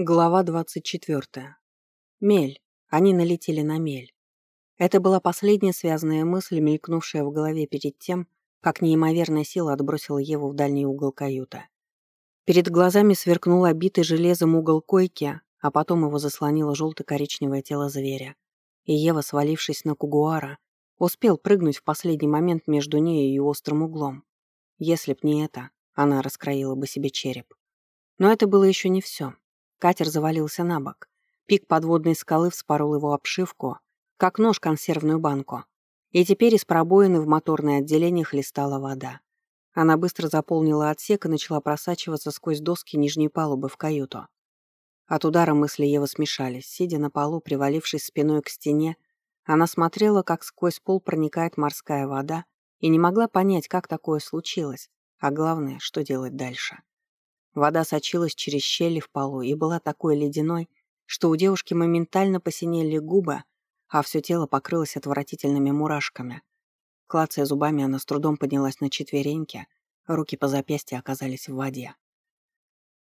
Глава 24. Мель. Они налетели на мель. Это была последняя связанная мысль, мелькнувшая в голове перед тем, как неимоверная сила отбросила Еву в дальний угол каюта. Перед глазами сверкнул обитый железом угол койки, а потом его заслонило желто-коричневое тело зверя. И Ева, свалившись на кугуара, успел прыгнуть в последний момент между ней и острым углом. Если б не это, она раскроила бы себе череп. Но это было еще не все. Катер завалился на бок. Пик подводной скалы вспорол его обшивку, как нож консервную банку. И теперь из пробоины в моторное отделение хлестала вода. Она быстро заполнила отсек и начала просачиваться сквозь доски нижней палубы в каюту. От удара мысли Евы смешались. Сидя на полу, привалившись спиной к стене, она смотрела, как сквозь пол проникает морская вода, и не могла понять, как такое случилось, а главное, что делать дальше. Вода сочилась через щели в полу и была такой ледяной, что у девушки моментально посинели губы, а все тело покрылось отвратительными мурашками. Клацая зубами, она с трудом поднялась на четвереньки, руки по запястью оказались в воде.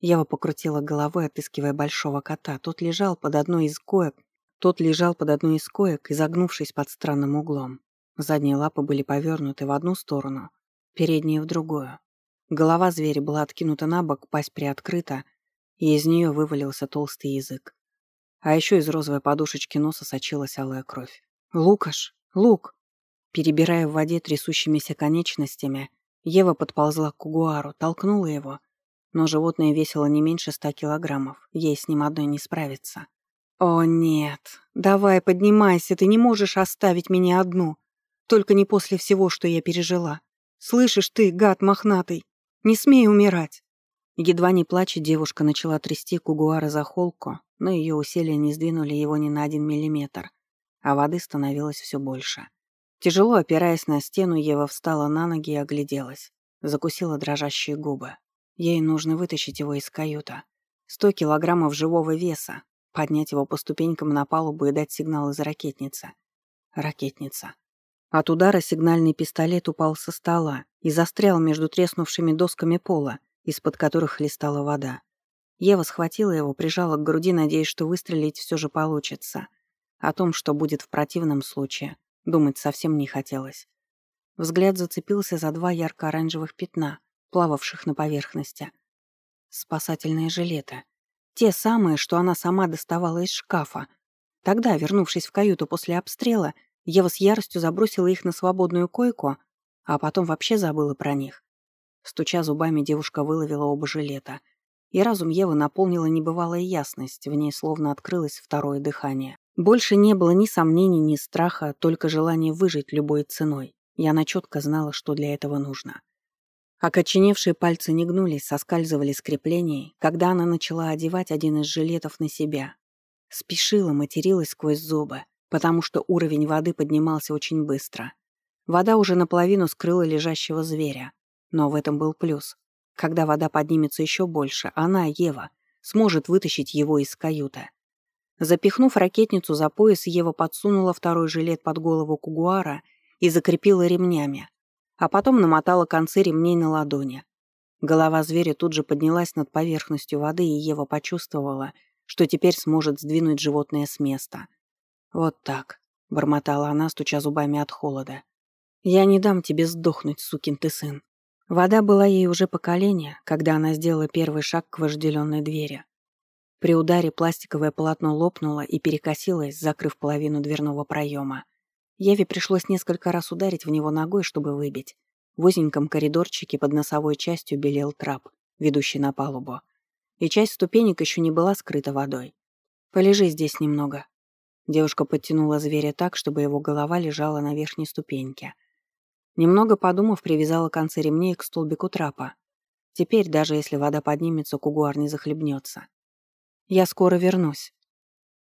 Ева покрутила головой, отыскивая большого кота. Тот лежал под одной из коек, тот лежал под одной из коек, изогнувшись под странным углом. Задние лапы были повернуты в одну сторону, передние в другую. Голова зверя была откинута на бок, пасть приоткрыта, и из нее вывалился толстый язык. А еще из розовой подушечки носа сочилась алая кровь. «Лукаш! Лук!» Перебирая в воде трясущимися конечностями, Ева подползла к кугуару, толкнула его, но животное весило не меньше ста килограммов, ей с ним одной не справиться. «О, нет! Давай, поднимайся, ты не можешь оставить меня одну! Только не после всего, что я пережила! Слышишь ты, гад мохнатый! Не смей умирать!» Едва не плача, девушка начала трясти Кугуара за холку, но ее усилия не сдвинули его ни на один миллиметр, а воды становилось все больше. Тяжело опираясь на стену, Ева встала на ноги и огляделась. Закусила дрожащие губы. Ей нужно вытащить его из каюта. Сто килограммов живого веса, поднять его по ступенькам на палубу и дать сигнал из ракетницы. Ракетница. От удара сигнальный пистолет упал со стола и застрял между треснувшими досками пола, из-под которых хлестала вода. Ева схватила его, прижала к груди, надеясь, что выстрелить все же получится. О том, что будет в противном случае, думать совсем не хотелось. Взгляд зацепился за два ярко-оранжевых пятна, плававших на поверхности. Спасательные жилеты. Те самые, что она сама доставала из шкафа. Тогда, вернувшись в каюту после обстрела, Ева с яростью забросила их на свободную койку, а потом вообще забыла про них. Стуча зубами, девушка выловила оба жилета. И разум Евы наполнила небывалая ясность, в ней словно открылось второе дыхание. Больше не было ни сомнений, ни страха, только желание выжить любой ценой. И она четко знала, что для этого нужно. Окоченевшие пальцы не гнулись, соскальзывали с креплений, когда она начала одевать один из жилетов на себя. Спешила, материлась сквозь зубы потому что уровень воды поднимался очень быстро. Вода уже наполовину скрыла лежащего зверя. Но в этом был плюс. Когда вода поднимется еще больше, она, Ева, сможет вытащить его из каюты. Запихнув ракетницу за пояс, Ева подсунула второй жилет под голову кугуара и закрепила ремнями, а потом намотала концы ремней на ладони. Голова зверя тут же поднялась над поверхностью воды, и Ева почувствовала, что теперь сможет сдвинуть животное с места. «Вот так», — бормотала она, стуча зубами от холода. «Я не дам тебе сдохнуть, сукин ты сын». Вода была ей уже по колени, когда она сделала первый шаг к вожделенной двери. При ударе пластиковое полотно лопнуло и перекосилось, закрыв половину дверного проема. Еве пришлось несколько раз ударить в него ногой, чтобы выбить. В узеньком коридорчике под носовой частью белел трап, ведущий на палубу. И часть ступенек еще не была скрыта водой. «Полежи здесь немного», Девушка подтянула зверя так, чтобы его голова лежала на верхней ступеньке. Немного подумав, привязала концы ремней к столбику трапа. Теперь, даже если вода поднимется, кугуар не захлебнется. «Я скоро вернусь».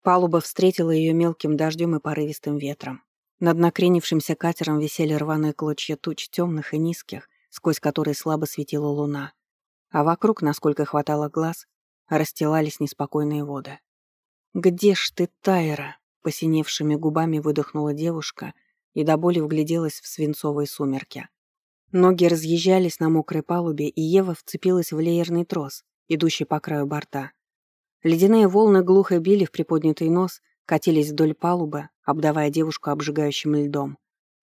Палуба встретила ее мелким дождем и порывистым ветром. Над накренившимся катером висели рваные клочья туч темных и низких, сквозь которые слабо светила луна. А вокруг, насколько хватало глаз, расстилались неспокойные воды. «Где ж ты, Тайра?» Посиневшими губами выдохнула девушка и до боли вгляделась в свинцовые сумерки. Ноги разъезжались на мокрой палубе, и Ева вцепилась в леерный трос, идущий по краю борта. Ледяные волны глухо били в приподнятый нос, катились вдоль палубы, обдавая девушку обжигающим льдом.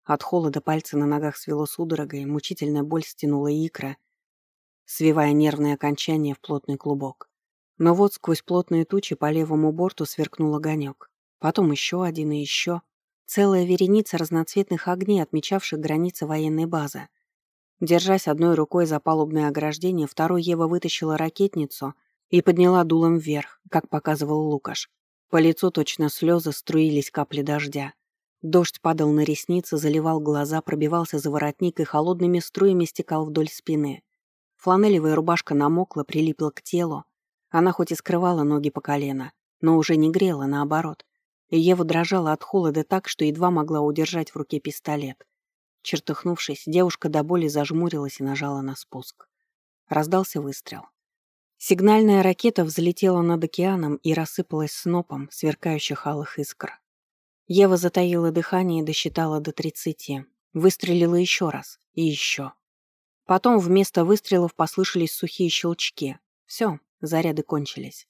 От холода пальцы на ногах свело судорогой, мучительная боль стянула икра, свивая нервные окончания в плотный клубок. Но вот сквозь плотные тучи по левому борту сверкнул огонек. Потом еще один и еще. Целая вереница разноцветных огней, отмечавших границы военной базы. Держась одной рукой за палубное ограждение, второй Ева вытащила ракетницу и подняла дулом вверх, как показывал Лукаш. По лицу точно слезы струились капли дождя. Дождь падал на ресницы, заливал глаза, пробивался за воротник и холодными струями стекал вдоль спины. Фланелевая рубашка намокла, прилипла к телу. Она хоть и скрывала ноги по колено, но уже не грела, наоборот. Ева дрожала от холода так, что едва могла удержать в руке пистолет. Чертыхнувшись, девушка до боли зажмурилась и нажала на спуск. Раздался выстрел. Сигнальная ракета взлетела над океаном и рассыпалась снопом сверкающих алых искр. Ева затаила дыхание и досчитала до тридцати. Выстрелила еще раз. И еще. Потом вместо выстрелов послышались сухие щелчки. Все, заряды кончились.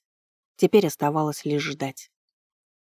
Теперь оставалось лишь ждать.